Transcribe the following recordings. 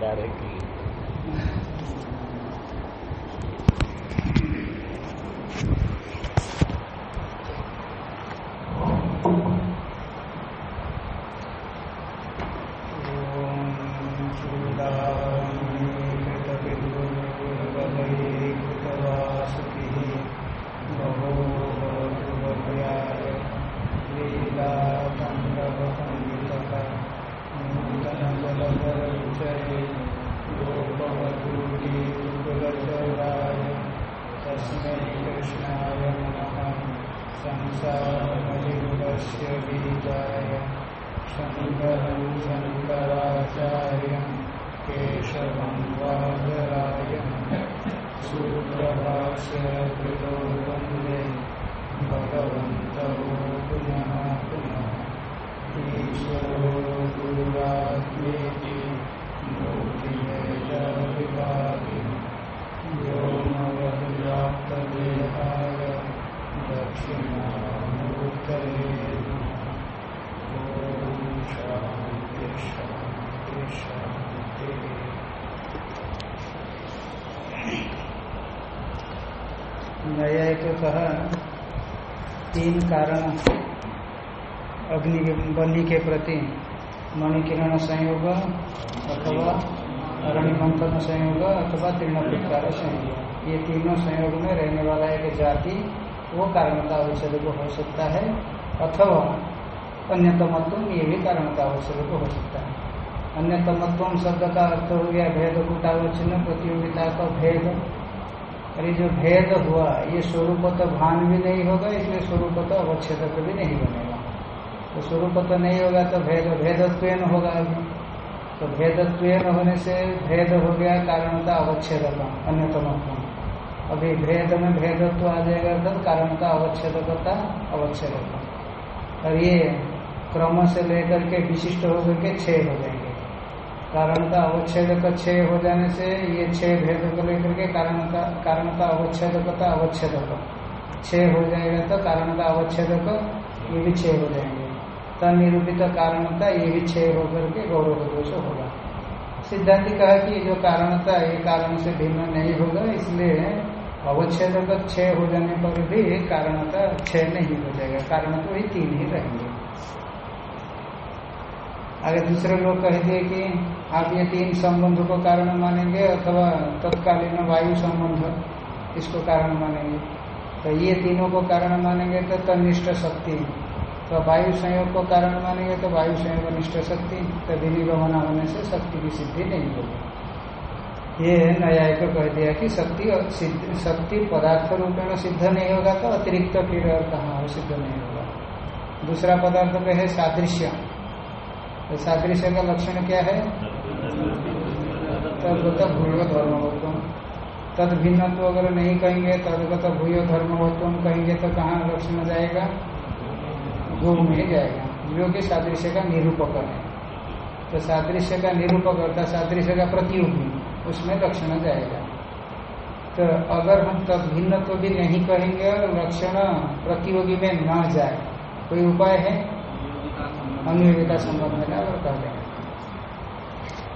directly भंडारे की कहा, तीन कारण अग्नि के के प्रति मणिकिरण संयोग अथवा अरणि मंथन संयोग अथवा तृणपिकार संयोग। ये तीनों संयोग में रहने वाला एक जाति, वो कारणता अवसर को हो सकता है, अथवा अन्यतमत्व ये भी कारणता अवसर को हो सकता है। अन्यतमत्व शब्द का अर्थ हो गया भेद कुटावचन प्रतियोगिता का भेद और ये जो भेद हुआ, ये स्वरूप तो भान भी नहीं होगा, इसलिए स्वरूप तो अवच्छेद भी नहीं बनेगा। तो स्वरूप तो नहीं होगा तो भेद भेदत्व होगा अभी तो भेदत्व होने से भेद हो गया, कारणता अवच्छेद का अन्यतम अभी भेद में भेदत्व आ जाएगा तो कारणता अवच्छेदकता अवच्छेद अवच्छेद और ये क्रम से लेकर के विशिष्ट होकर के छह हो जाएँगे। कारण का अवच्छेद का क्षय हो जाने से ये छह भेद को लेकर के कारण का कारण का अवच्छेद का अवच्छेद छह हो जाएगा तो कारण का अवच्छेद ये भी छह हो जाएँगे। तनिरूपित कारणता, ये भी छह होकर के गौरव दोष होगा। सिद्धांत कहा कि जो कारणता ये कारण से भिन्न नहीं होगा, इसलिए अवच्छेद छह हो जाने पर भी कारणता छह नहीं हो जाएगा। कारण तो ही तीन ही रहेंगे। आगे दूसरे लोग कह दिए कि आप ये तीन संबंध को कारण मानेंगे अथवा तत्कालीन वायु संबंध इसको कारण मानेंगे। तो ये तीनों को कारण मानेंगे तो तनिष्ठ शक्ति। तो वायु संयोग को कारण मानेंगे तो वायु संयोग निष्ठ शक्ति। तो विनिगमना होने से शक्ति की सिद्धि नहीं होगी। ये न्याय को कह दिया कि शक्ति शक्ति पदार्थ रूपेण सिद्ध नहीं होगा तो अतिरिक्त फिर कहाँ सिद्ध नहीं होगा। दूसरा पदार्थ में है सादृश्य। तो सादृश्य का लक्षण क्या है? तदगत भूय धर्मवत्व। तद भिन्न तो अगर नहीं कहेंगे तदगत भूय धर्मवत्व कहेंगे तो कहाँ लक्षण जाएगा? गो में जाएगा। जो कि सादृश्य का निरूपक है। तो सादृश्य का निरूपक अर्थात सादृश्य का प्रतियोगी उसमें लक्षण जाएगा। तो अगर हम तद भिन्न तो भी नहीं कहेंगे और लक्षण प्रतियोगी में न जाए कोई उपाय है? अनुयोगिता संबंध। में अगर कह देंगे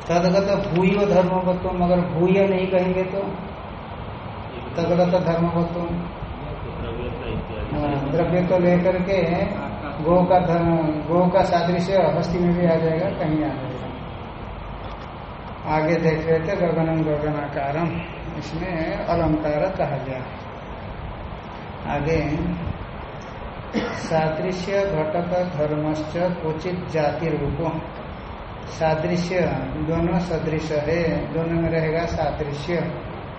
तदगत भूय धर्मवत्व मगर भूय नहीं कहेंगे तो? तदगत धर्मवत्व। हाँ, द्रव्य को लेकर के गो का धर्म गो का सादृश्य हस्ती में भी आ जाएगा कहीं आ जाएगा। आगे देख रहे थे गगनम गगनाकारम इसमें अलंकार कहा गया आगे सादृश्य घटक धर्मश्च क्वचित जाति रूप सादृश्य। दोनों सदृश है, दोनों में रहेगा सादृश्य।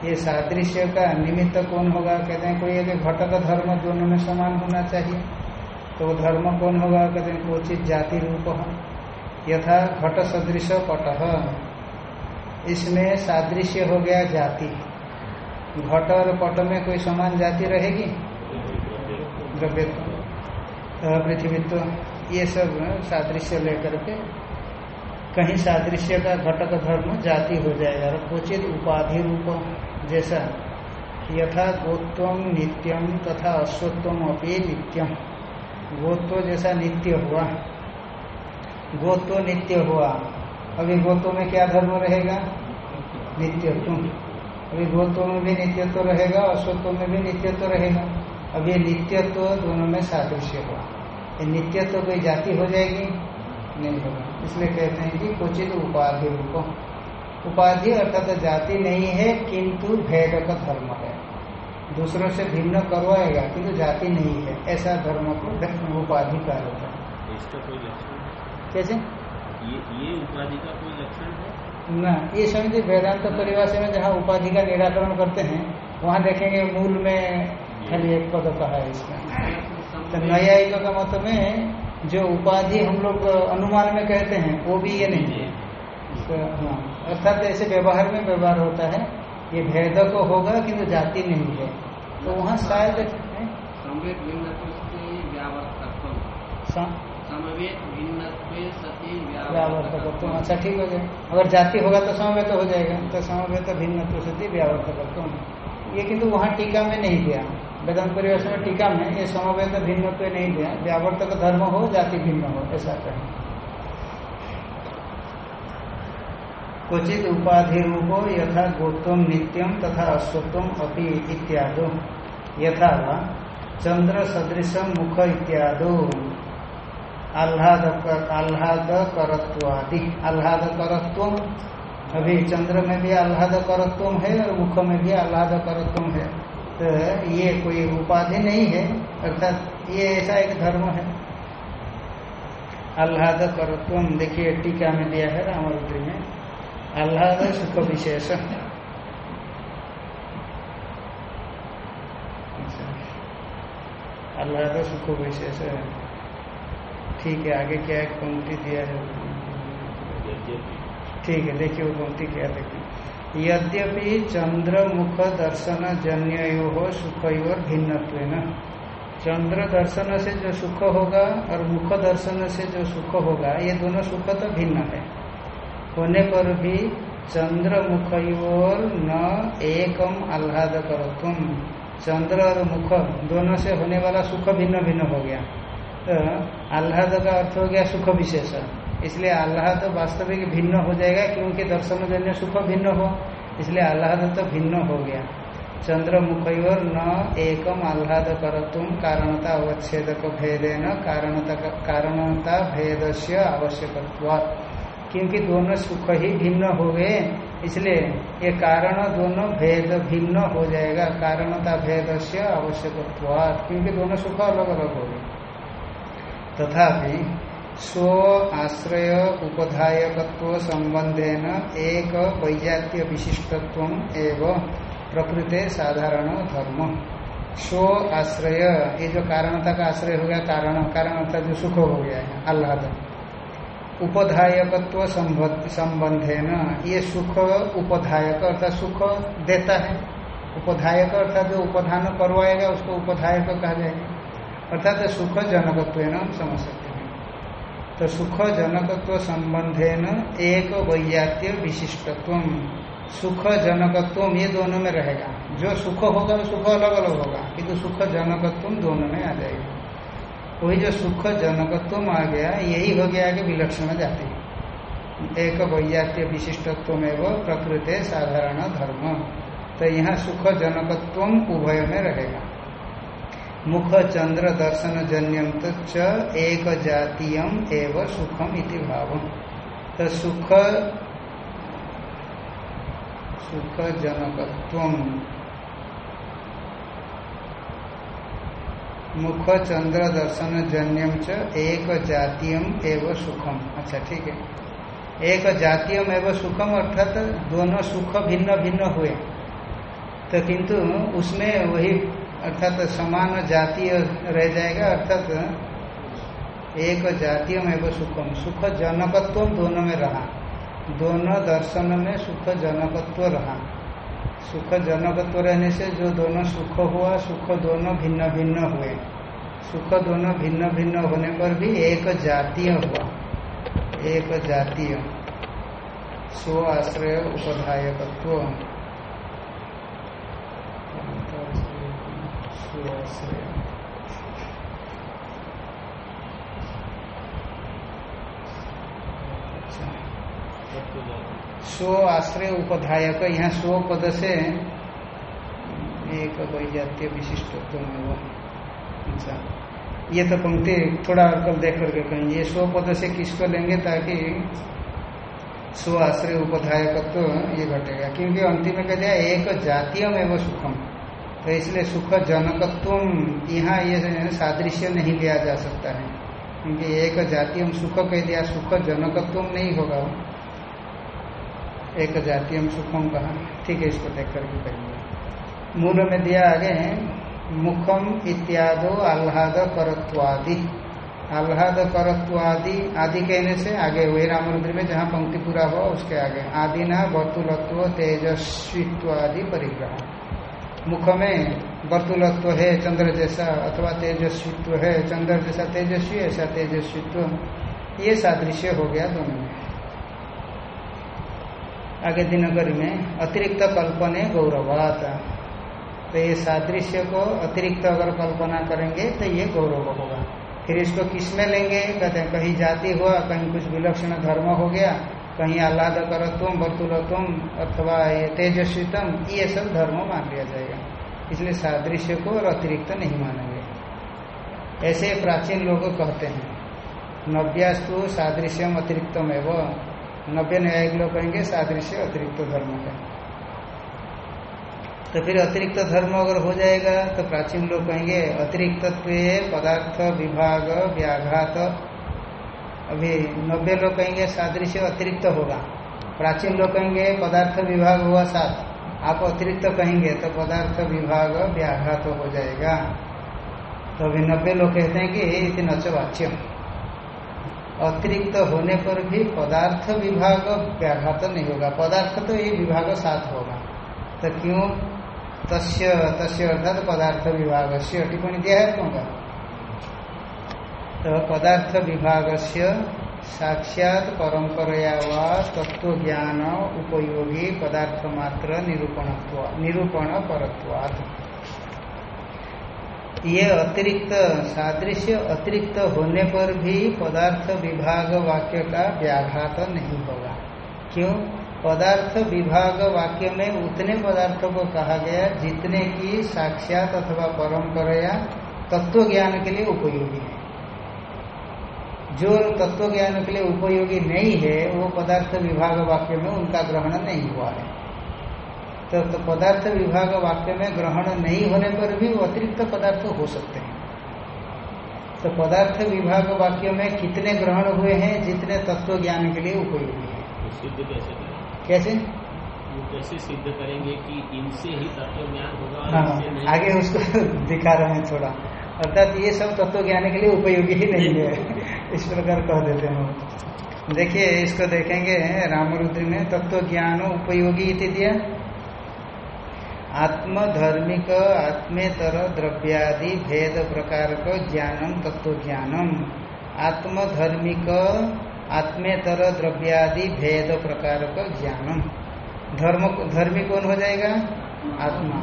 ये सादृश्य का निमित्त कौन होगा? कहते हैं, कोई यदि घटक धर्म दोनों में समान होना चाहिए तो धर्म कौन होगा? कहते हैं, क्वचित जाति रूप यथा घट सदृश पट। इसमें सादृश्य हो गया जाति। घट और पट में कोई समान जाति रहेगी? द्रव्य पृथ्वीत्व। ये सब सादृश्य लेकर के कहीं सादृश्य का घटक धर्म जाति हो जाएगा। और क्वचित उपाधि रूप जैसा यथा गोत्व नित्यम तथा अश्वत्व अपनी नित्यम गोत्व जैसा नित्य हुआ। गोत्व नित्य हुआ। अभी गोत्व में क्या धर्म रहेगा? नित्यत्व। अभी गोत्व में भी नित्यत्व रहेगा अश्वत्व में भी नित्यत्व रहेगा। अब ये नित्यत्व दोनों में सादृश्य हुआ। नित्यत्व कोई जाति हो जाएगी? नहीं होगा। इसलिए कहते हैं कि क्वचित उपाधि रूप उपाधि अर्थात जाति नहीं है किंतु भेद का धर्म है। दूसरों से भिन्न करवाएगा किंतु जाति नहीं है। ऐसा धर्म को उपाधि का होता है। इसका कोई लक्षण कैसे? ये ये उपाधि का कोई लक्षण है? न ये समझे वेदांत परिभाषा में जहाँ उपाधि का निराकरण करते हैं वहाँ देखेंगे मूल में खाली एक पद कहा है इसमें। तो न्यायिक का मत में जो उपाधि हम लोग अनुमान में कहते हैं वो भी ये नहीं है। तो हाँ अर्थात ऐसे व्यवहार में व्यवहार होता है ये भेद को होगा किंतु जाति नहीं है। तो वहाँ शायद हैं? व्यावर्तकत्व अच्छा ठीक हो जाए अगर जाति होगा तो समवेत हो जाएगा तो समवेत भिन्न सती व्यावर्तकत्व ये किंतु वहाँ टीका में नहीं दिया। वेदांत परिवेश में टीका में ये समवेत भिन्न तो नहीं दिया। व्यावर्तक धर्म हो, जाति भिन्न हो, ऐसा कहें। क्वचित उपाधि रूपो यथा गोत्वम नित्यम तथा अश्वत्वम अपि इत्यादो। यथा चंद्र सदृश मुख इत्यादो। आह्लाद आह्लाद करत्वादि आह्लाद करत्व अभी चंद्र में भी आह्लाद करत्व है और मुख में भी आह्लाद करत्व है। तो ये कोई उपाधि नहीं है, अर्थात ये ऐसा एक धर्म है। आह्लाद करत्व देखिए, टीका में दिया है रामरुद्री में आह्लाद सुख विशेष। आह्लाद सुख विशेष। ठीक है, आगे क्या एक पंक्ति दिया है? ठीक है, देखिए वो पंक्ति क्या देखिए। यद्यपि चंद्र मुख दर्शन जन्यो सुख और भिन्न चंद्र दर्शन से जो सुख होगा और मुख दर्शन से जो सुख होगा, ये दोनों सुख तो भिन्न है। होने पर भी चंद्र मुख और न एकम आह्लाद करो तुम चंद्र और मुख दोनों से होने वाला सुख भिन्न भिन्न हो गया। तो आह्लाद का अर्थ हो गया सुख विशेष इसलिए आह्लाद वास्तविक भिन्न हो जाएगा, क्योंकि दर्शन जन्य सुख भिन्न हो। इसलिए आह्लाद तो भिन्न हो गया। चंद्र मुख न एकम आह्लाद कर तुम कारणता अवच्छेद भेदे न कारणता कारणता भेद से आवश्यक क्योंकि दोनों सुख ही भिन्न हो गए, इसलिए ये कारण दोनों भेद भिन्न हो जाएगा, कारणता भेद से आवश्यक क्योंकि दोनों सुख अलग अलग हो गए। तथापि स्व आश्रय उपधायकत्व संबंधेन एक वैजात्य विशिष्टत्व एवं प्रकृति साधारण धर्म। स्व आश्रय ये जो कारणता का आश्रय हो गया, कारण कारण जो सुख हो गया है आह्लाद उपधायकत्व संबंधे न ये सुख उपधायक अर्थात सुख देता है। उपधायक अर्थात जो उपधान करवाएगा, उसको उपधायक कहा जाएगा। अर्थात सुख जनकत्व हम समझ सकते तो सुख जनकत्व संबंधे न एक वैयात्य विशिष्टत्व सुख जनकत्व ये दोनों में रहेगा। जो सुख होगा वो सुख अलग अलग होगा, किंतु सुख जनकत्व दोनों में आ जाएगा। वही जो सुख जनकत्व आ गया, यही हो गया कि विलक्षण जाति। एक वैयात्य विशिष्टत्व में वो प्रकृति साधारण धर्म। तो यहाँ सुख जनकत्व उभय में रहेगा। मुख चंद्र दर्शन जन्यम तो च एक जातीयम एवं सुखम इति भाव तो सुख सुख जनकत्व मुख चंद्र दर्शन जन्यम च एक जातीयम एवं सुखम। अच्छा ठीक है। एक जातीयम एवं सुखम अर्थात दोनों सुख भिन्न भिन्न हुए। तो किंतु उसमें वही अर्थात समान जातीय रह जाएगा, अर्थात एक जातीयम एवं सुखम। सुख जनकत्व दोनों में रहा। दोनों दर्शन में सुख जनकत्व रहा। सुख जनकत्व रहने से जो दोनों सुख हुआ, सुख दोनों भिन्न भिन्न हुए। सुख दोनों भिन्न भिन्न होने पर भी एक जातीय हुआ। एक जातीय। स्व आश्रय उपधायकत्व स्वाश्रय अच्छा तत्व जाति स्व आश्रय उपधायक, यहाँ स्व पद से एक वैजातीय विशिष्टत्व में वो। अच्छा। ये तो पंक्ति थोड़ा कल देख करके कहेंगे। ये स्व पद से किसको लेंगे ताकि स्व आश्रय उपधायकत्व ये घटेगा? क्योंकि अंतिम में कह दिया एक जातीय में वो सुखम। तो इसलिए सुख जनकत्व यहाँ ये सादृश्य नहीं लिया जा सकता है। क्योंकि एक जातीय सुख कह दिया, सुख जनकत्व नहीं होगा। एक जातीय सुखम कहा। ठीक है, इसको देख करके कहेंगे मूल में दिया आगे मुखम इत्यादो आह्लाद करत्वादि। आह्लाद करत्वादि आदि कहने से आगे वही राम मंदिर में जहाँ पंक्ति पूरा हुआ, उसके आगे। आदि न वर्तुलत्व तेजस्वित्वादि परिग्रह। मुख में वर्तुलत्व है, चंद्र जैसा, अथवा तेजस्वित्व है, चंद्र जैसा तेजस्वी, ऐसा तेजस्वित्व। ये सादृश्य हो गया दोनों में। आगे दिनगरी में अतिरिक्त कल्पने गौरवात। तो ये सादृश्य को अतिरिक्त अगर कल्पना करेंगे तो ये गौरव होगा। फिर इसको किसमें लेंगे? कहते हैं, कहीं जाति हुआ, कहीं कुछ विलक्षण धर्म हो गया कहीं आह्लाद करत्वम वर्तुलत्वम अथवा ये तेजस्वितम ये सब धर्म मान लिया जाएगा। इसलिए सादृश्य को और अतिरिक्त नहीं मानेंगे। ऐसे प्राचीन लोग कहते हैं, नव्यास्तु सादृश्यम अतिरिक्तम एवं नव्य न्यायिक लोग कहेंगे सादृश्य अतिरिक्त धर्म है। तो फिर अतिरिक्त धर्म अगर हो जाएगा तो प्राचीन लोग कहेंगे अतिरिक्त पदार्थ विभाग व्याघात अभी नब्बे लोग कहेंगे सादृश्य अतिरिक्त होगा। प्राचीन लोग कहेंगे पदार्थ विभाग हुआ सात। आप अतिरिक्त कहेंगे तो पदार्थ विभाग व्याघात हो जाएगा। तो अभी नब्बे लोग कहते हैं कि इतने नचवाच्य अतिरिक्त होने पर भी पदार्थ विभाग व्याघात नहीं होगा। पदार्थ तो ये विभाग साथ होगा। तो क्यों? तस्य तस्य अर्थात पदार्थ विभाग से टिप्पणी दिया है कौन का तो पदार्थ विभाग से साक्षात परंपरया व तत्व ज्ञान उपयोगी पदार्थ मात्र निरूपण निरूपण परत्वात् ये अतिरिक्त सादृश्य अतिरिक्त होने पर भी पदार्थ विभाग वाक्य का व्याघात नहीं होगा। क्यों? पदार्थ विभाग वाक्य में उतने पदार्थों को कहा गया जितने की साक्षात अथवा परंपरा तत्व ज्ञान के लिए उपयोगी है। जो तत्व ज्ञान के लिए उपयोगी नहीं है वो पदार्थ विभाग वाक्य में उनका ग्रहण नहीं हुआ है। तो, तो पदार्थ विभाग वाक्य में ग्रहण नहीं होने पर भी वो अतिरिक्त पदार्थ हो सकते हैं। तो पदार्थ विभाग वाक्य में कितने ग्रहण हुए हैं जितने तत्व ज्ञान के लिए उपयोगी है? सिद्ध कैसे कैसे? सिद्ध करेंगे कि इनसे ही तत्व ज्ञान होगा हाँ आगे उसको दिखा रहे हैं थोड़ा। अर्थात ये सब तत्व ज्ञान के लिए उपयोगी ही नहीं है। इस प्रकार कह देते हैं देखिए, इसको देखेंगे रामरुद्र में, तत्व ज्ञान उपयोगी इति दिया। आत्मधर्मिक, आत्मेतर द्रव्यादि भेद प्रकार का ज्ञानम तत्व ज्ञानम आत्मधर्मिक, आत्मेतर द्रव्यादि भेद प्रकार का ज्ञानम धर्म, धर्मी कौन हो जाएगा? आत्मा।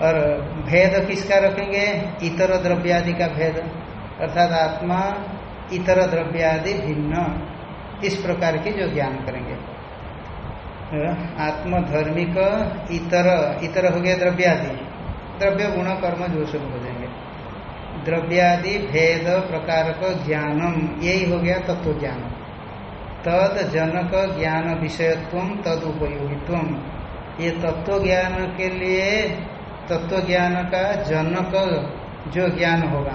और भेद किसका रखेंगे? इतर द्रव्यादि का भेद। अर्थात आत्मा इतर द्रव्यादि भिन्न। इस प्रकार के जो ज्ञान करेंगे। आत्मधर्मिक इतर इतर हो गया द्रव्यादि। द्रव्य गुण कर्म जो सब हो जाएँगे। द्रव्यादि भेद प्रकार का ज्ञानम, यही हो गया तत्व ज्ञान। तद जनक ज्ञान विषयत्व, तद उपयोगित्व। ये तत्व ज्ञान के लिए, तत्व ज्ञान का जनक जो ज्ञान होगा।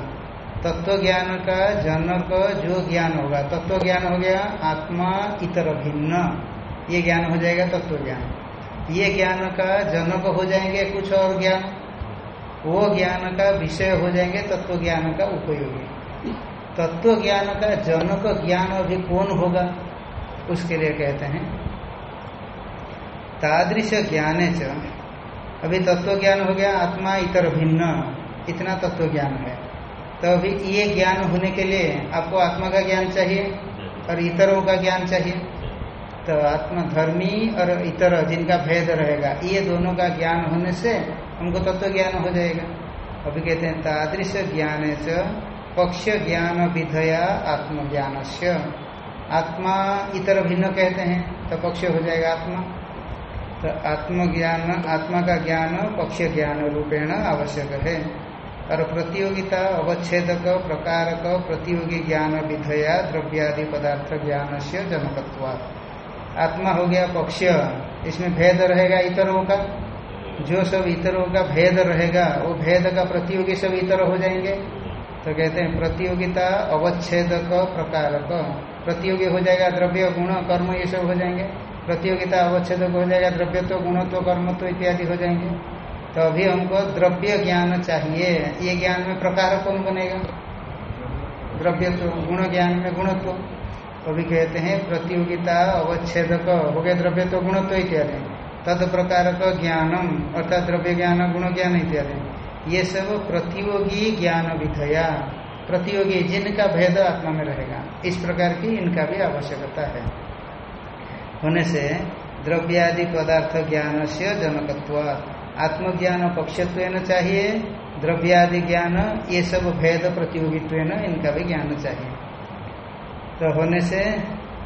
तत्व ज्ञान का जनक, जो ज्ञान होगा। तत्व ज्ञान हो गया आत्मा इतर भिन्न। ये ज्ञान हो जाएगा तत्व ज्ञान ये ज्ञान का जनक हो जाएँगे कुछ और ज्ञान। वो ज्ञान का विषय हो जाएँगे तत्व ज्ञान का उपयोगी। तत्व ज्ञान का जनक ज्ञान अभी कौन होगा? उसके लिए कहते हैं। तादृश ज्ञान च। अभी तत्व ज्ञान हो गया आत्मा इतर भिन्न। इतना तत्व ज्ञान है। तो अभी ये ज्ञान होने के लिए आपको आत्मा का ज्ञान चाहिए और इतरों का ज्ञान चाहिए। तो आत्मा धर्मी और इतर जिनका भेद रहेगा, ये दोनों का ज्ञान होने से हमको तत्व ज्ञान हो जाएगा। अभी कहते हैं, तादृश ज्ञान च पक्ष ज्ञान विधया आत्मज्ञान से आत्मा इतर भिन्न कहते हैं तो पक्ष हो जाएगा आत्मा। तो आत्मज्ञान, आत्मा का ज्ञान पक्ष ज्ञान रूपेण आवश्यक है। और प्रतियोगिता, अवच्छेदक, प्रकारक, प्रतियोगी ज्ञान, विधया, द्रव्यादि पदार्थ ज्ञान से जनकत्वा। आत्मा हो गया पक्ष। इसमें भेद रहेगा इतरों का। जो सब इतरों का भेद रहेगा, वो भेद का प्रतियोगी सब इतर हो जाएँगे। तो कहते हैं, प्रतियोगिता, अवच्छेदक, प्रकारक। प्रतियोगी हो जाएगा द्रव्य, गुण, कर्म, ये सब हो जाएँगे। प्रतियोगिता, अवच्छेदक हो जाएगा, द्रव्यत्व, गुणत्व, कर्मत्व इत्यादि हो जाएँगे। तो अभी हमको द्रव्य ज्ञान चाहिए। ये ज्ञान में प्रकार कौन बनेगा? द्रव्यत्व गुण ज्ञान में गुणत्व। अभी कहते हैं, प्रतियोगिता अवच्छेदक। हो गया द्रव्यत्व गुणत्व इत्यादि। तद प्रकार का ज्ञानम, अर्थात द्रव्य ज्ञान, गुण ज्ञान इत्यादि। ये सब प्रतियोगी ज्ञान विधया। प्रतियोगी जिनका भेद आत्मा में रहेगा, इस प्रकार की इनका भी आवश्यकता है। होने से द्रव्यादि पदार्थ ज्ञान से जनकत्व। आत्मज्ञान पक्षत्व चाहिए, द्रव्यादि ज्ञान, ये सब भेद प्रतियोगित्व इनका भी ज्ञान चाहिए। तो होने से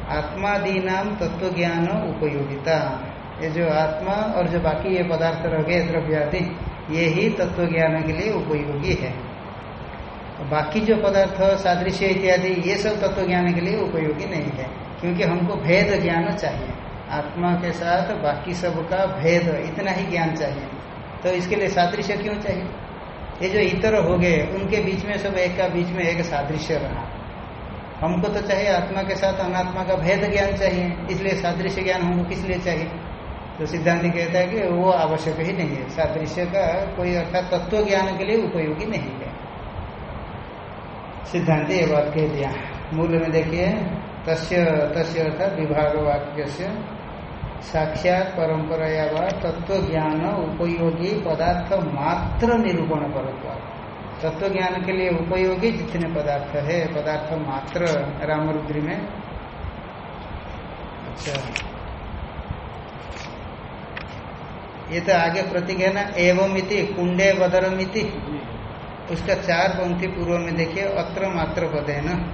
आत्मादि नाम तत्व ज्ञान उपयोगिता। ये जो आत्मा और जो बाकी ये पदार्थ रह गए, द्रव्यादि, ये ही तत्व ज्ञान के लिए उपयोगी है। बाकी जो पदार्थ, सादृश्य इत्यादि, ये सब तत्व ज्ञान के लिए उपयोगी नहीं है, क्योंकि हमको भेद ज्ञान चाहिए। आत्मा के साथ बाकी सब का भेद, इतना ही ज्ञान चाहिए। तो इसके लिए सादृश्य क्यों चाहिए? ये जो इतर हो गए, उनके बीच में सब एक का बीच में एक सादृश्य रहा। हमको तो चाहिए आत्मा के साथ अनात्मा का भेद ज्ञान चाहिए, इसलिए सादृश्य ज्ञान हमको किस लिए चाहिए? तो सिद्धांत कहता है कि वो आवश्यक ही नहीं है। सादृश्य का कोई अर्थात तत्व ज्ञान के लिए उपयोगी नहीं है। सिद्धांत ये बात कह दिया। मूल में देखिए, तस्य तस्य अर्थात विभाग वाक्य से साक्षात परंपराया व तत्व ज्ञान उपयोगी पदार्थ मात्र निरूपण पर तत्व ज्ञान के लिए उपयोगी जितने पदार्थ है, पदार्थ मात्र, रामरुद्री में। अच्छा। ये तो आगे प्रतीक है ना, एवं इति, कुंडे बदरम इति। उसका चार पंक्ति पूर्व में देखिए, अत्र मात्र पद है ना।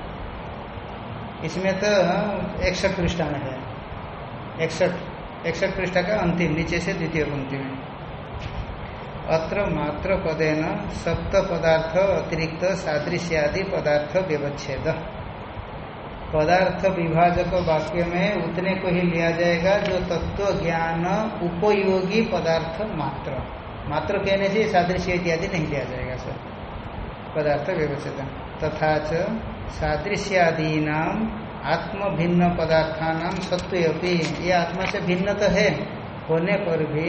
इसमें तो एकसठ पृष्ठा में है। इकसठ इकसठ पृष्ठा का अंतिम, नीचे से द्वितीय पंक्ति में। अत्र मात्र पदेन सप्त पदार्थ अतिरिक्त सादृश्यादि पदार्थ व्यवच्छेद। पदार्थ विभाजक वाक्य में उतने को ही लिया जाएगा जो तत्व ज्ञान उपयोगी पदार्थ मात्र। मात्र कहने से सादृश्य इत्यादि नहीं लिया जाएगा, सर। पदार्थ व्यवस्थित तथा च सादृश्यादीनाम आत्म भिन्न पदार्थानाम सत्व ये आत्मा से भिन्न तो है। होने पर भी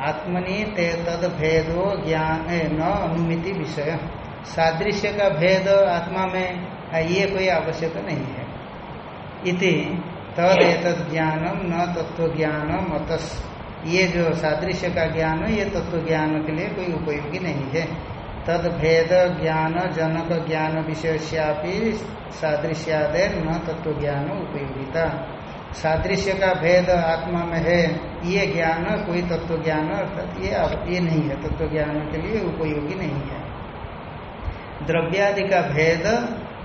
आत्मनि ते तद भेदो ज्ञान न अनुमिति विषय। सादृश्य का भेद आत्मा में ये कोई आवश्यक नहीं है। इति तद एतद ज्ञानम, न तत्व ज्ञानम अतस। ये जो सादृश्य का ज्ञान है, ये तत्व ज्ञान के लिए कोई उपयोगी नहीं है। तद भेद ज्ञान जनक ज्ञान विशेष्यापि सादृश्यादे न तत्व ज्ञान उपयोगिता। सादृश्य का भेद आत्मा में है, ये ज्ञान कोई तत्व ज्ञान अर्थात ये ये नहीं है तत्व ज्ञान के लिए उपयोगी नहीं है। द्रव्यादि का भेद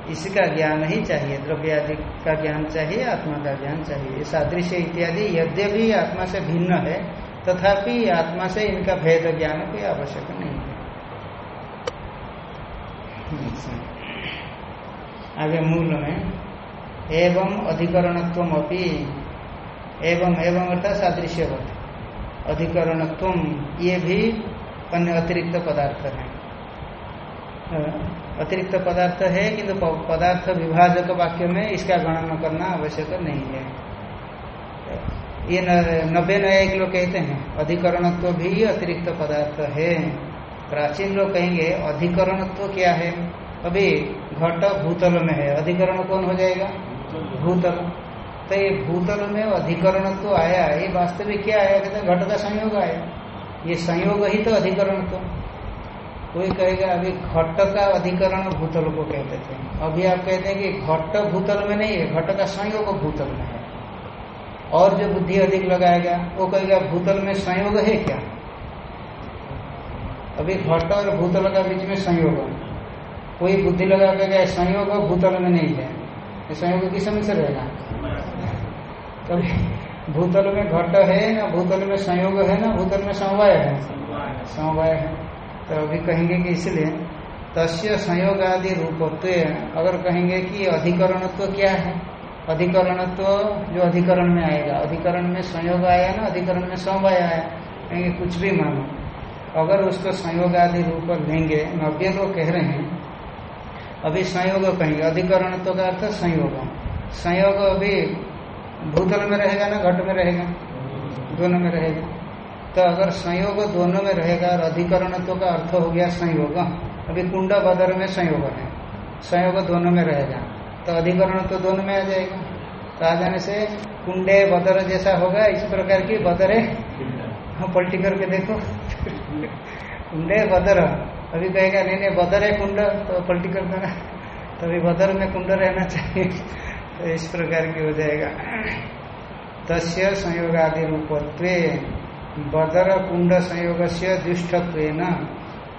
इसका ज्ञान ही चाहिए, द्रव्यादि का ज्ञान चाहिए, आत्मा का ज्ञान चाहिए। सादृश्य इत्यादि, यद्यपि आत्मा से भिन्न है, तथापि आत्मा से इनका भेद ज्ञान कोई आवश्यक नहीं आगे मूल में, एवं अधिकरणत्व अपनी एवं एवं अर्थात सादृश्यवत। अधिकरणत्व, ये भी अन्य अतिरिक्त पदार्थ है। अतिरिक्त पदार्थ है, किंतु तो पदार्थ विभाजक वाक्य में इसका गणना करना आवश्यक नहीं है। ये नब्बे नया एक लोग कहते हैं, अधिकरणत्व भी अतिरिक्त पदार्थ है। प्राचीन लोग कहेंगे, अधिकरणत्व क्या है? अभी घट भूतल में है। अधिकरण कौन हो जाएगा? भूतल। तो ये भूतल में अधिकरण तो आया, ये वास्तविक क्या आया? कहते घट का संयोग आया। ये संयोग ही तो अधिकरण तो कोई कहेगा, अभी घट का अधिकरण भूतल को कहते थे। अभी आप कहते हैं कि घट भूतल में नहीं है, घट का संयोग भूतल में है। और जो बुद्धि अधिक लगाएगा, वो कहेगा, भूतल में संयोग है क्या? अभी घट और भूतल का बीच में संयोग कोई बुद्धि लगा कहेगा संयोग भूतल में नहीं है। संयोग किस समय से रहेगा? कभी भूतल में घट है ना भूतल में संयोग है ना भूतल में समवाय है। समवाय है। तो अभी कहेंगे कि इसलिए तस्य संयोग आदि रूपत्व अगर कहेंगे कि अधिकरणत्व क्या है? अधिकरणत्व जो अधिकरण में आएगा अधिकरण में संयोग आया ना अधिकरण में समवाय आया कहेंगे कुछ भी मानो। अगर उसको संयोग आदि रूप लेंगे नव्य को कह रहे हैं अभी संयोग कहेंगे। अधिकरणत्व का अर्थ संयोग। संयोग अभी भूतल में रहेगा ना घट में रहेगा? दोनों में रहेगा। तो अगर संयोग दोनों में रहेगा और अधिकरणत्व का अर्थ हो गया संयोग। अभी कुंड बदर में संयोग है। संयोग दोनों में रहेगा। तो अधिकरण तो दोनों में आ जाएगा। तो आ जाने से कुंडे बदर जैसा होगा। इस प्रकार की बदरे हाँ पलटी करके देखो। कुंडे बदर। अभी कहेगा, नहीं नहीं, बदर है कुंड। तो पलटी कर देना तो अभी बदर में कुंड रहना चाहिए। तो इस प्रकार की हो जाएगा। तस्य संयोग आदि रूपत्व बदर कुंड संयोग से दुष्टत्व न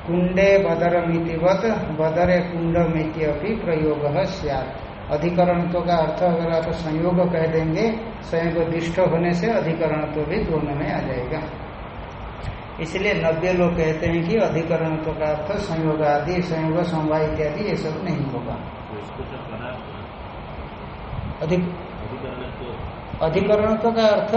कुंडे बदरे कुंड मिति अभी प्रयोग सियात। अधिकरणत्व का अर्थ, अगर आप संयोग कह देंगे, संयोग दुष्ट होने से अधिकरण तो भी दोनों में आ जाएगा। इसलिए नब्बे लोग कहते हैं कि अधिकरणत्व का अर्थ संयोग आदि संयोग समवाय इत्यादि ये सब नहीं होगा। अधिक अधिकरणत्व का अर्थ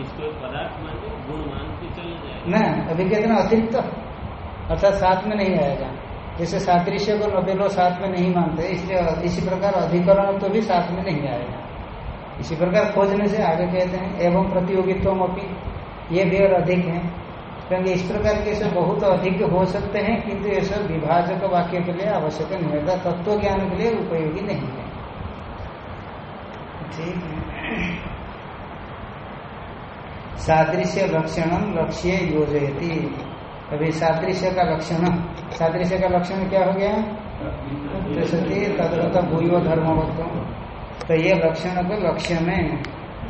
इसको पदार्थ मान गुण मान के चल जाए न अभी कहते ना अतिरिक्त। अर्थात साथ में नहीं आएगा। जैसे सादृश्य को नब्बे लोग साथ में नहीं मानते इसलिए इसी प्रकार अधिकरण तो भी साथ में नहीं आएगा। इसी प्रकार खोजने से आगे कहते हैं एवं प्रतियोगित्व अपनी ये भी और अधिक है। क्योंकि इस प्रकार के सब बहुत अधिक हो सकते हैं, किंतु ये सब विभाजक वाक्य के लिए आवश्यक नहीं होता तत्व ज्ञान के लिए उपयोगी नहीं है। ठीक है। सादृश्य लक्षणम लक्ष्य योजयती। अभी सादृश्य का लक्षण, सादृश्य का लक्षण क्या हो गया? तदगत भूयो धर्मवत्व तो ये लक्षण को लक्ष्य में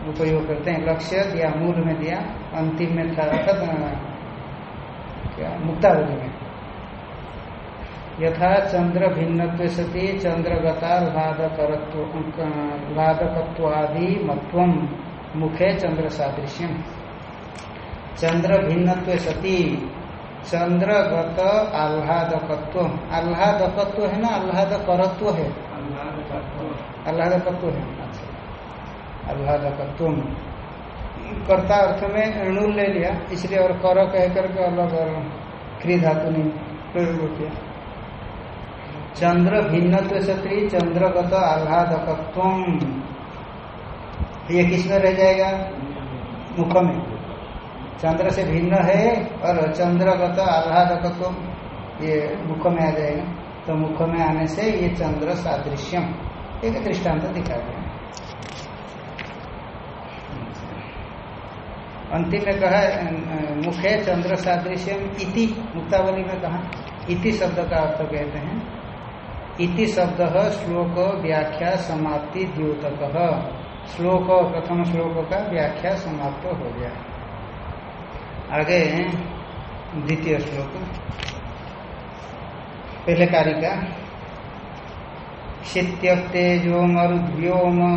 उपयोग करते हैं। लक्ष्य दिया, मूल में दिया, अंतिम में था अर्थात क्या? मुक्तावली में यथा चंद्र भिन्न सती चंद्रगता लादकत्वादि मत्व मुखे चंद्र सादृश्यम चंद्र भिन्न सती चंद्रगत आह्लादकत्व। आह्लादकत्व है ना? आह्लाद करत्व है आह्लादकत्व है। अच्छा। आह्लादकत्व। कर्ता अर्थ में अणु ले लिया, इसलिए और कर कह करके अलग और क्री धातु नहीं प्रयोग किया। चंद्र भिन्न सत्री चंद्रगत आह्लादकत्व। ये किसमें रह जाएगा? मुख में। चंद्र से भिन्न है और चंद्रगत आह्लादकत्व, ये मुख में आ जाएगा। तो मुख में आने से ये चंद्र सादृश्यम। एक दृष्टांत दिखा गया। अंतिम में कहा मुखे चंद्र सादृश्यम इति, मुक्तावली में कहा। इति शब्द का अर्थ कहते हैं। इति शब्द श्लोक व्याख्या समाप्ति द्योतक श्लोक, प्रथम श्लोक का व्याख्या समाप्त हो गया। आगे द्वितीय श्लोक। पहले कारिका। शीत्यक्तेजो मरुद्व्योम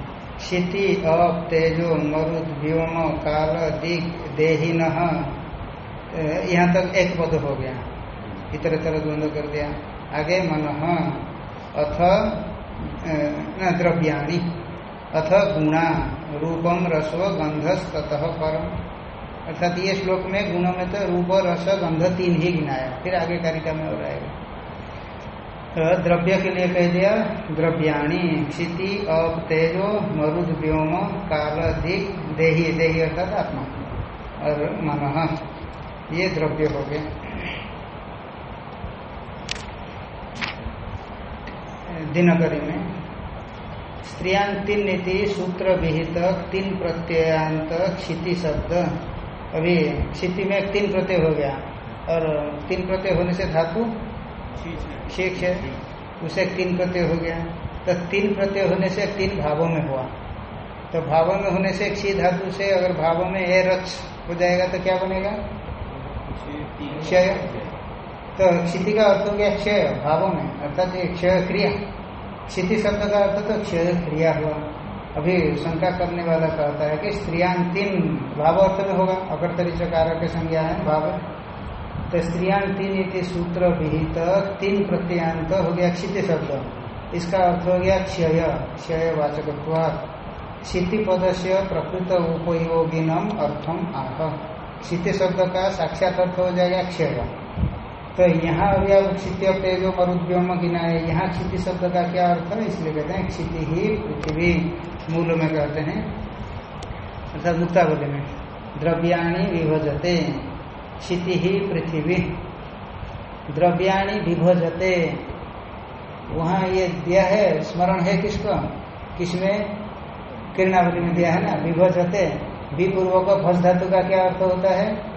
क्षिति अप तेजो मरुद व्योम काल दिग देहीन। यहाँ तक एक पद हो गया। इतर तरह द्वंद्व कर दिया। आगे मन अथ द्रव्याणी। अथ गुणा रूपम रसो गंधस ततः परम। अर्थात ये श्लोक में गुणों में तो रूप, रस गंध तीन ही गिनाया। फिर आगे कारिका में हो रहेगा तो द्रव्य के लिए कह दिया, द्रव्याणी, क्षिति, अप, तेजो मरुद व्योम, काल, दिग, देही देही अर्थात आत्मा। और मन, ये द्रव्य हो गए। दिनकरी में, स्त्रियाँ तीन नीति, सूत्र विहित, तीन प्रत्ययांत, क्षिति शब्द। अभी क्षिति में तीन प्रत्यय हो गया, और तीन प्रत्यय होने से धातु शेख है। उसे तीन प्रत्यय हो गया। तो तीन प्रत्यय होने से तीन भावों में हुआ। तो भावों में होने से क्षी धातु से अगर भावों में ए रच हो जाएगा तो क्या बनेगा? क्षय। तो क्षिति का अर्थ हो गया क्षय भावों में, अर्थात क्षय क्रिया। क्षिति शब्द का अर्थ तो क्षय क्रिया हुआ। अभी शंका करने वाला कहता है कि स्त्रियाँ तीन भाव अर्थ में होगा। अकर्तरी चकार के संज्ञा है भाव। तो स्त्रियांतिन इति सूत्र विहित तीन प्रत्यांत हो गया क्षिति शब्द। इसका अर्थ हो गया क्षय क्षय वाचक क्षिति पद से प्रकृत उपयोगिनम अर्थम आह। क्षिति शब्द का साक्षात अर्थ हो जाएगा क्षय। तो यहाँ अभी आप क्षित्य तेजो मरुद्योम गिना है। यहाँ क्षिति शब्द का क्या अर्थ है? इसलिए कहते हैं क्षिति ही पृथ्वी, मूल में कहते हैं। अर्थात मुक्तावली में। द्रव्याणी विभजते। क्षिति ही पृथ्वी। द्रव्याणी विभजते। वहाँ ये दिया है, स्मरण है किसको? किसमें? किरणावली में दिया है ना, विभजते। विपूर्वक भज धातु का क्या अर्थ होता है?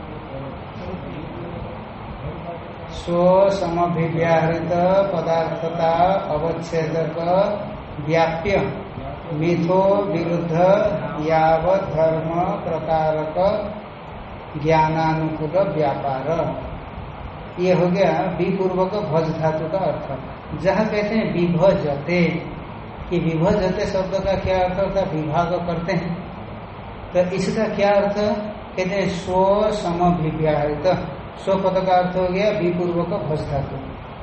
स्व समभिव्याहृत पदार्थता अवच्छेदक व्याप्य मिथो विरुद्ध यावत धर्म प्रकारक ज्ञानानुकूल व्यापार। ये हो गया विपूर्वक भज धातु का अर्थ। जहाँ कहते हैं विभजते, कि विभजते शब्द का क्या अर्थ होता है? विभाग करते हैं। तो इसका क्या अर्थ? कहते हैं स्व समभिव्याहृत स्व पद का अर्थ हो गया विपूर्वक भज धातु।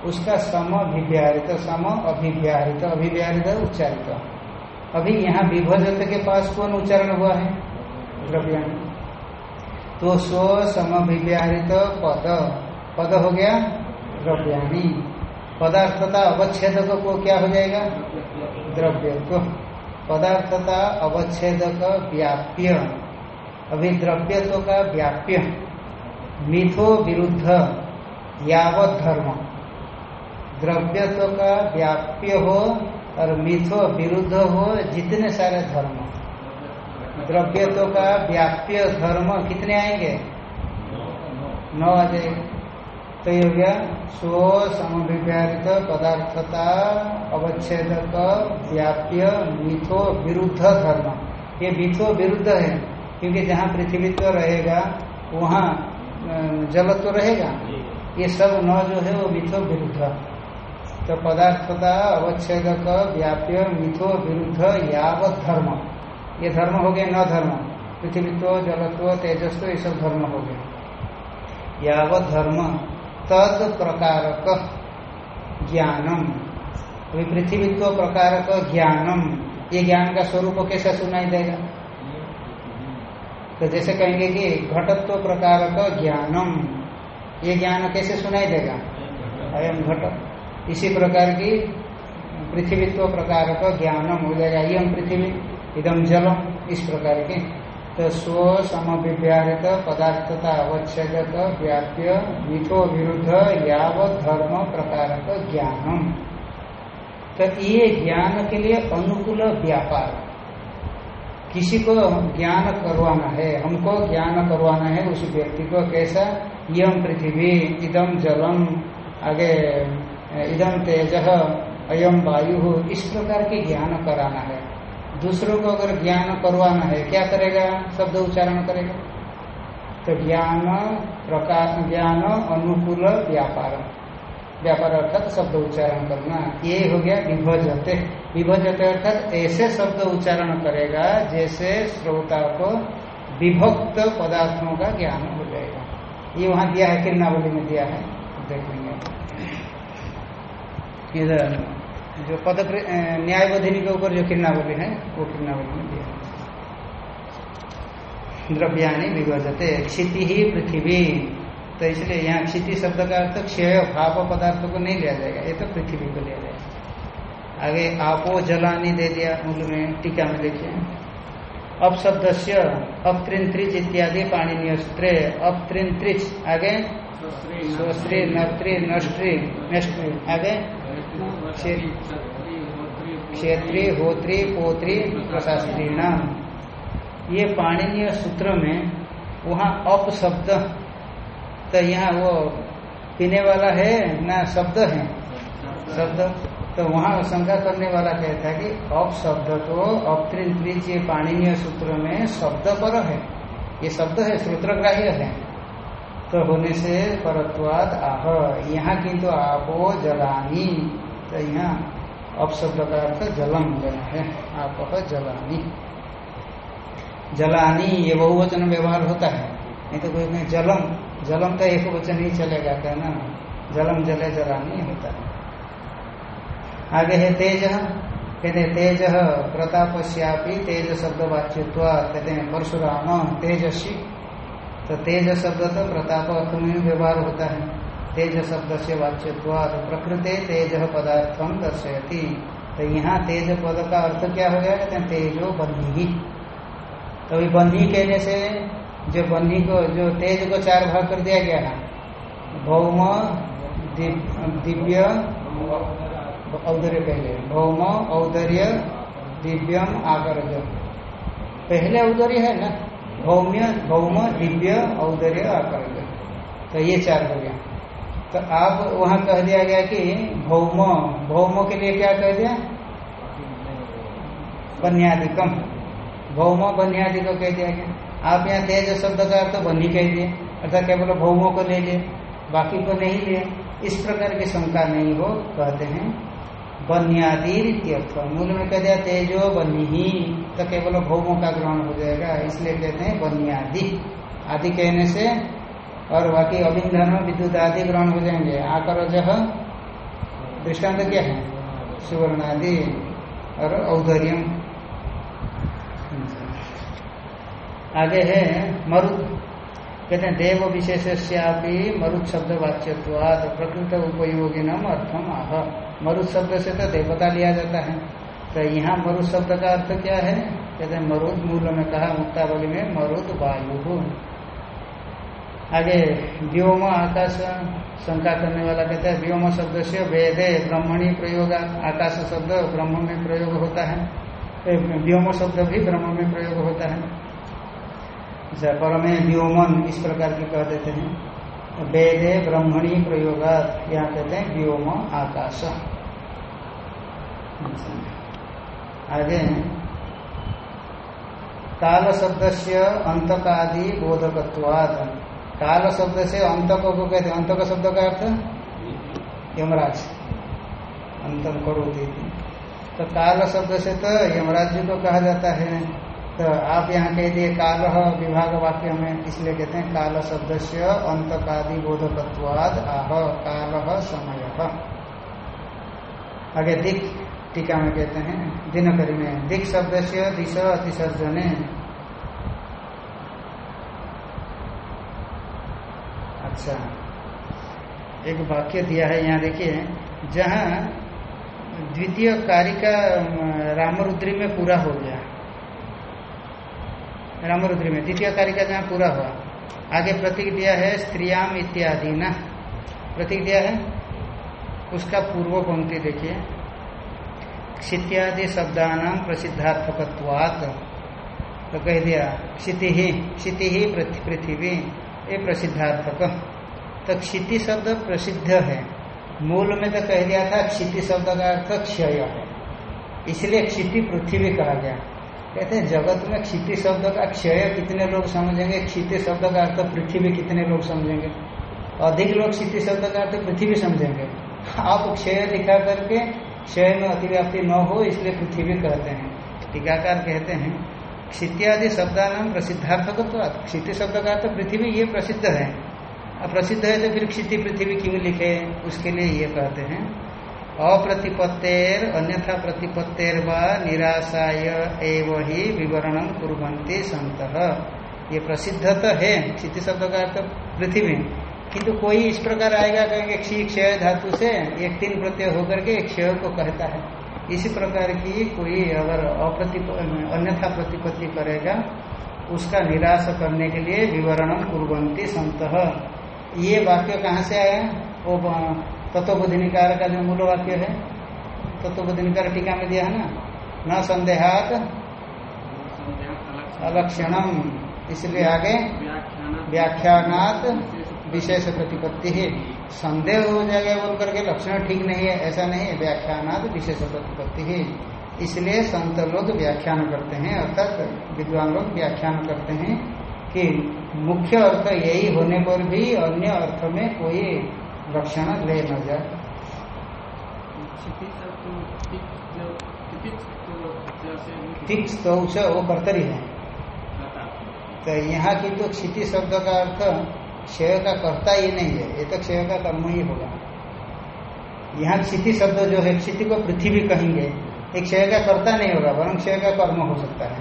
उसका सम अभिव्याहृत सम अभिव्याहृत अभिव्याहृत उच्चारित। अभी यहाँ विभजत के पास कौन उच्चारण हुआ है? द्रव्याणी। तो स्व समभिव्याहृत पद। पद हो गया द्रव्याणी पदार्थता अवच्छेदक को क्या हो जाएगा? द्रव्य को पदार्थता अवच्छेदक व्याप्य। अभी द्रव्यत्व का व्याप्य। मिथो विरुद्ध यावत धर्म। द्रव्यत्व का व्याप्य हो और मिथो विरुद्ध हो जितने सारे धर्म। द्रव्यत्व का व्याप्य धर्म कितने आएँगे? नौ आ जाएँगे तो ये हो गया स्व समविव्याहृत पदार्थता, अवच्छेदक, व्याप्य, मिथो, विरुद्ध धर्म। ये मिथो, विरुद्ध है, क्योंकि जहाँ पृथ्वीत्व रहेगा, वहाँ जल तो रहेगा। ये सब न जो है वो मिथो, विरुद्ध। तो पदार्थता, अवच्छेदक, व्याप्य, मिथो, विरुद्ध, यावत धर्म। ये धर्म हो गया, न धर्म। पृथ्वीत्व जलत्व तेजस्व ये सब धर्म हो गए यावत धर्म तद प्रकारक ज्ञानम। अभी पृथ्वीत्व प्रकारक ज्ञानम। ये ज्ञान का स्वरूप कैसा सुनाई देगा? तो जैसे कहेंगे कि घटत्व प्रकारक ज्ञानम। ये ज्ञान कैसे सुनाई देगा? अयम घट। इसी प्रकार की पृथ्वीत्व प्रकार का ज्ञानम हो जाएगा। यम पृथ्वी इदम जलम, इस प्रकार के। तो स्व समविव्याहृत पदार्थता अवच्छेदक व्याप्य मिथो विरुद्ध यावत धर्म प्रकार का ज्ञानम। तो ये ज्ञान के लिए अनुकूल व्यापार। किसी को ज्ञान करवाना है, हमको ज्ञान करवाना है, उस व्यक्ति को कैसा? यम पृथ्वी इदम जलम, आगे इदम तेज अयम वायु, इस प्रकार के ज्ञान कराना है। दूसरों को अगर ज्ञान करवाना है, क्या करेगा? शब्द उच्चारण करेगा। तो ज्ञान, प्रकाश ज्ञान, अनुकूल व्यापार। व्यापार अर्थात शब्द उच्चारण करना। ये हो गया विभजते। विभजते अर्थात ऐसे शब्द उच्चारण करेगा जैसे श्रोता को विभक्त पदार्थों का ज्ञान हो जाएगा। ये वहाँ दिया है किरणावली में दिया है। देखेंगे इधर जो पद न्यायबोधिनी के ऊपर जो किरणावली है वो किरणावली में दिया। द्रव्याणी विभजते क्षिति ही पृथ्वी। तो इसलिए यहाँ क्षिति शब्द का अर्थ क्षय भाव पदार्थ को नहीं लिया जाएगा ये तो पृथ्वी को लिया जाएगा। आगे आपो जलानी दे दिया मूल में टीका में देखिए। अब शब्द से अपत्रिंत्रिज इत्यादि पाणनीय सूत्रे अपत्रिंत्रिज आगे? स्वश्री नर्त्री नष्टी नष्टी आगे? क्षेत्री होत्री, पोत्री प्रशास्त्री ये पाणनीय सूत्र में वहाँ अप शब्द तो यहाँ वो पीने वाला है ना शब्द है? शब्द। तो वहाँ शंका करने वाला कहता है कि अप शब्द तो अपत्रिज ये पाणनीय सूत्र में शब्द पर है। ये शब्द है सूत्रग्राह्य है। तो होने से परत्वाद आह। यहाँ किंतु तो आपो जलानी। तो यहाँ अपशब्द का अर्थ जलम लेना है, आप जलानी जलानी ये बहुवचन व्यवहार होता है। नहीं तो कोई नहीं, जलम जलम का एक वचन ही चलेगा, कहना जलम, जले, जलानी होता है। आगे है तेज, कहते तेज प्रतापश्यापी तेज शब्द वाच्यत्व कहते हैं, परशुराम तेजस्वी तो तेज शब्द तो प्रताप अर्थ में व्यवहार होता है। तेज शब्द से वाच्यवाद प्रकृति तेज पदार्थम दर्शयती। तो यहाँ तेज पद का अर्थ क्या हो गया? कहते हैं तेजो बन्ही। तो अभी बन्ही कहने से जो बन्ही को, जो तेज को चार भाग कर दिया गया है भौम, दिव्य औदर्य पहले भौम, औदर्य, दिव्यम आकर पहले औदर्य है ना? भौम्य, भौम, दिव्य, औदर्य आकर तो ये चार हो गया। तो आप वहाँ कह दिया गया कि भौम भौम के लिए क्या कह दिया? बन्यादिकम। भौम, बन्यादि को कह दिया गया। आप यहाँ तेज शब्द का अर्थ बन्ही कह दिए, अर्थात केवल भौमो को ले लिए, बाकी को नहीं लिए। इस प्रकार की शंका नहीं हो, कहते हैं बन्यादि इत्यर्थ मूल में कह दिया, तेजो बन्ही तो केवल भौमों का ग्रहण हो जाएगा, इसलिए कहते हैं बन्यादि। आदि कहने से और बाकी अभिधन विद्युत आदि ग्रहण हो जाएँगे आकर जह दृष्टांत क्या है? सुवर्ण आदि और औदर्यम। आगे है मरुद कहते हैं, देव विशेष मरुद शब्द वाच्यवाद प्रकृत उपयोगी नाम अर्थम आह। मरुद शब्द से तो देवता लिया जाता है। तो यहाँ मरुद शब्द का अर्थ क्या है? कहते हैं, मरुद मूल में कहा, मुक्तावली में मरुद वायु। आगे व्योम आकाश, शंका करने वाला कहता है, व्योम शब्द से वेदे ब्रह्मणी प्रयोग, आकाश शब्द ब्रह्म में प्रयोग होता है। व्योम शब्द भी ब्रह्म में प्रयोग होता है। अच्छा परमे व्योमन इस प्रकार की कह देते हैं। वेदे ब्रह्मणी प्रयोग, यहाँ कहते हैं व्योम आकाश। आगे काल शब्द से अंतकादि बोधकत्वाद। काल शब्द से अंत को कहते हैं? अंत का शब्द का अर्थ? यमराज। अंतम करो तो काल शब्द से तो यमराज जी को कहा जाता है। तो आप यहाँ कह दिए काल विभाग वाक्य में इसलिए कहते हैं काल शब्द से अंत कादि बोधकत्वाद आह, काल समय आगे दिख टीका में कहते हैं, दिनकरी में दिख शब्द से दिश अतिसर्जने। अच्छा। एक वाक्य दिया है, यहाँ देखिए, जहाँ द्वितीय कार्य का रामरुद्री में पूरा हो गया। रामरुद्री में, द्वितीय कार्य का जहाँ पूरा हुआ। आगे प्रतीक दिया है स्त्रियाम इत्यादि, ना? प्रतीक दिया है? उसका पूर्व पंक्ति देखिए। क्षित्यादि शब्दान प्रसिद्धार्थकत्वात। तो कह दिया, क्षिति ही क्षिति ही पृथ्वी। ये प्रसिद्धार्थक तो क्षिति शब्द प्रसिद्ध है। मूल में तो कह दिया था, क्षिति शब्द का अर्थ क्षय है। इसलिए क्षिति पृथ्वी कहा गया। कहते हैं, जगत में क्षिति शब्द का क्षय कितने लोग समझेंगे? क्षिति शब्द का अर्थ पृथ्वी कितने लोग समझेंगे? अधिक लोग क्षिति शब्द का अर्थ पृथ्वी समझेंगे। आप क्षय लिखा करके क्षय में अतिव्याप्ति न हो, इसलिए पृथ्वी कहते हैं। टीकाकार कहते हैं क्षित्यादि शब्दान प्रसिद्धार्थक क्षिति शब्द का तो पृथ्वी ये प्रसिद्ध है। अब प्रसिद्ध है तो फिर क्षिति पृथ्वी क्यों लिखे उसके लिए ये कहते हैं, अप्रतिपत्तेर अन्यथा प्रतिपत्तेर व निराशाय एव ही विवरण कुरंती संत ये प्रसिद्ध तो है क्षिति शब्द का अर्थ पृथ्वी किंतु कोई इस प्रकार आएगा कहेंगे क्षी क्षय धातु से, एक तीन प्रत्यय होकर के क्षय को कहता है। इसी प्रकार की कोई अगर अप्रतिप अन्यथा प्रतिपत्ति करेगा उसका निराश करने के लिए विवरण कुरंती संत ये वाक्य कहाँ से आया? वो तत्वबुद्धिनिकार का जो मूल वाक्य है तत्वदिनकर टीका में दिया है ना? न संदेहात अलक्षणम। इसलिए आगे व्याख्यान व्याख्यानात विशेष प्रतिपत्ति है। संदेह हो जाएगा बोल करके लक्षण ठीक नहीं है ऐसा नहीं है। व्याख्यानात विशेष प्रतिपत्ति है। इसलिए संत लोग व्याख्यान करते हैं अर्थात विद्वान लोग व्याख्यान करते हैं कि मुख्य अर्थ यही होने पर भी अन्य अर्थ में कोई लक्षण ले न जाए। तो वो कर्तरी है। तो यहाँ की तो क्षिति शब्द का अर्थ क्षय का कर्ता ही नहीं है, ये तो क्षय का कर्म ही होगा। यहाँ क्षिति शब्द जो है, क्षिति को पृथ्वी कहेंगे एक क्षय का कर्ता नहीं होगा, वरन क्षय का कर्म हो सकता है।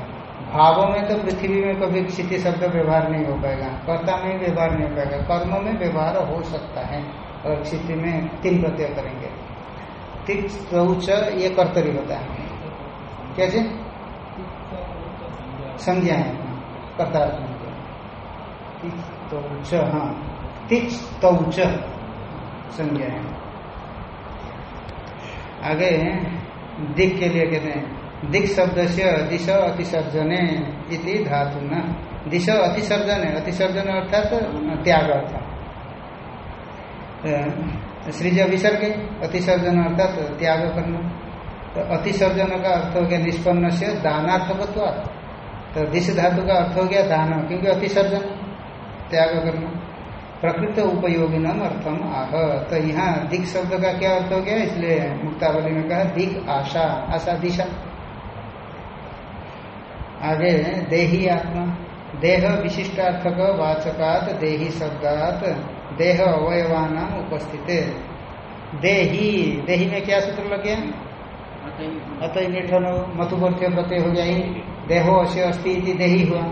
भावों में तो पृथ्वी में कभी क्षिति शब्द व्यवहार नहीं हो पाएगा, कर्ता में व्यवहार नहीं हो पाएगा, कर्म में व्यवहार हो सकता है, और क्षिति में तीन प्रत्यय करेंगे। ये कर्तरी होता है। जी संज्ञा है कर्तार्थ तिच हाँ तिच तौच संज्ञा है। आगे दिक के लिए कहते हैं दिक शब्द से दिश अतिसर्जने इति धातु न दिश अतिसर्जन है अतिसर्जन अर्थात त्याग अर्थ अ, सृज विसर्ग अतिसर्जन अर्थात त्याग करना। तो अतिसर्जन का अर्थ हो गया निष्पन्न से दानार्थकत्व तो दिश धातु का अर्थ हो गया दान क्योंकि अतिसर्जन। त्याग करना। प्रकृत उपयोगिनम अर्थम आह। तो यहाँ दिक शब्द का क्या अर्थ हो गया? इसलिए मुक्तावली में कहा दिक आशा आशा दिशा। आगे देही आत्मा। देह विशिष्टार्थक वाचकात देही शब्दात देह अवयवान उपस्थित। देही देही में क्या सूत्र लग गया? अतः निठन मतुवर्त्य प्रत्यय हो गया। देहो अश्य अस्थि देही हुआ।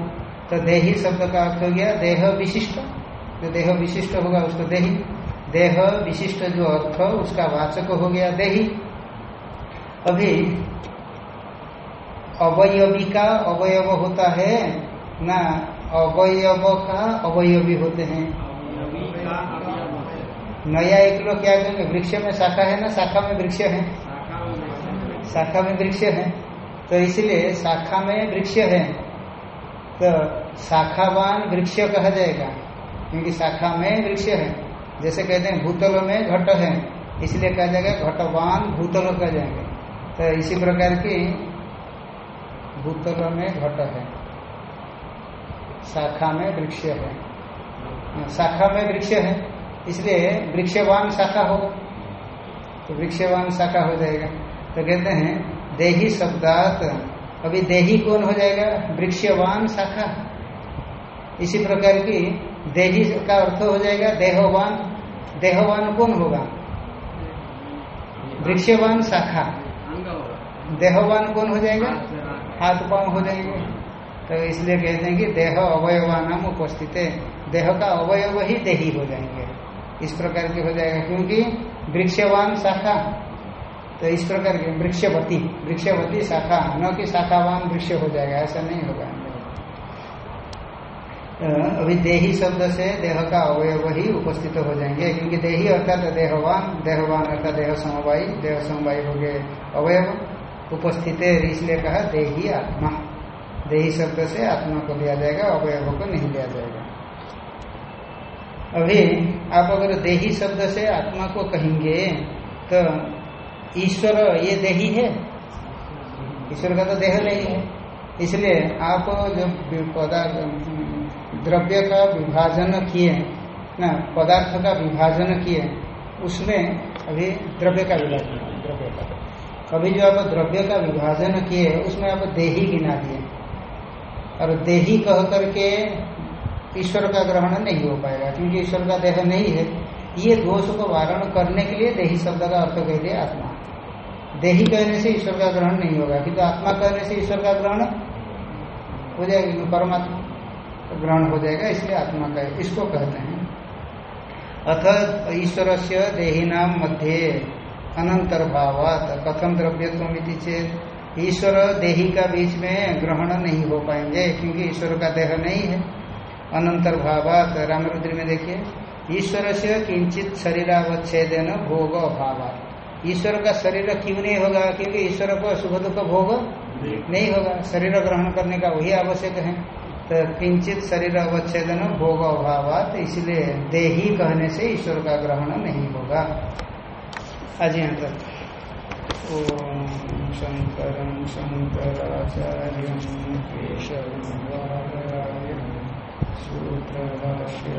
तो देही शब्द का अर्थ हो गया देह विशिष्ट। जो देह विशिष्ट होगा उसको देही। देह विशिष्ट जो अर्थ उसका वाचक हो गया देही। अभी अवयवी का अवयव होता है ना, अवयव का अवयवी होते हैं। नया एक लोग क्या कहेंगे? वृक्ष में शाखा है ना? शाखा में वृक्ष है। शाखा में वृक्ष है। तो इसलिए शाखा में वृक्ष है। तो शाखावान वृक्ष कहा जाएगा क्योंकि शाखा में वृक्ष है। जैसे कहते हैं भूतल में घट है इसलिए कहा जाएगा घटवान भूतल कह जाएँगे। तो इसी प्रकार की भूतल में घट है शाखा में वृक्ष है। हाँ, शाखा में वृक्ष है इसलिए वृक्षवान शाखा होगा तो वृक्षवान शाखा हो जाएगा। तो कहते हैं देही शब्दात अभी देही कौन हो जाएगा? वृक्षवान शाखा। इसी प्रकार की देही का अर्थ हो जाएगा देहवान। देहवान कौन होगा? वृक्षवान शाखा। देहवान कौन हो जाएगा? हाथ पाँव हो जाएँगे। तो इसलिए कहते हैं कि देह अवयवानाम उपस्थित है। देह का अवयव ही देही हो जाएँगे। इस प्रकार के हो जाएगा क्योंकि वृक्षवान शाखा। तो इस प्रकार के वृक्षवती वृक्षवती शाखा न कि शाखावान वृक्ष हो जाएगा, ऐसा नहीं होगा। अभी देही शब्द से देह का अवयव ही उपस्थित हो जाएँगे, क्योंकि देही अर्थात देहवान देहवान अर्थात देह समवायी देह समवायी हो गए अवयव उपस्थित इसलिए कहा देही आत्मा। देही शब्द से आत्मा को लिया जाएगा, अवयव को नहीं लिया जाएगा। अभी आप अगर देही शब्द से आत्मा को कहेंगे तो ईश्वर ये देही है? ईश्वर का तो देह नहीं है। इसलिए आप जब पदार्थ द्रव्य का विभाजन किए, ना, पदार्थ का विभाजन किए, उसमें अभी द्रव्य का विभाजन द्रव्य का। अभी जो आप द्रव्य का विभाजन किए, उसमें आप देही गिना दिए। और देही कह करके ईश्वर का ग्रहण नहीं हो पाएगा, क्योंकि ईश्वर का देह नहीं है। ये दोष को वारण करने के लिए देही शब्द का अर्थ कह दिया आत्मा। देही कहने से ईश्वर का ग्रहण नहीं होगा, किंतु आत्मा कहने से ईश्वर का ग्रहण हो जाएगा क्योंकि परमात्मा का ग्रहण हो जाएगा, इसलिए आत्मा का इसको कहते हैं। अथ ईश्वर से देही नाम मध्य अनंतर भावात कथम द्रव्यत्व चेत ईश्वर देही का बीच में ग्रहण नहीं हो पाएँगे, क्योंकि ईश्वर का देह नहीं है। अनंतर भावात रामरुद्र में देखिए। ईश्वर से किंचित शरीरावच्छेदन भोग अभाव ईश्वर का शरीर क्यों नहीं होगा? क्योंकि ईश्वर को सुख दुख भोग नहीं होगा। शरीर ग्रहण करने का वही आवश्यक है। तो किंचित शरीर अवच्छेदन भोग अभाव इसलिए देही कहने से ईश्वर का ग्रहण नहीं होगा। आज यहाँ तक। ओम शंकर शंकराचार्य केशव सूत्रभाष्य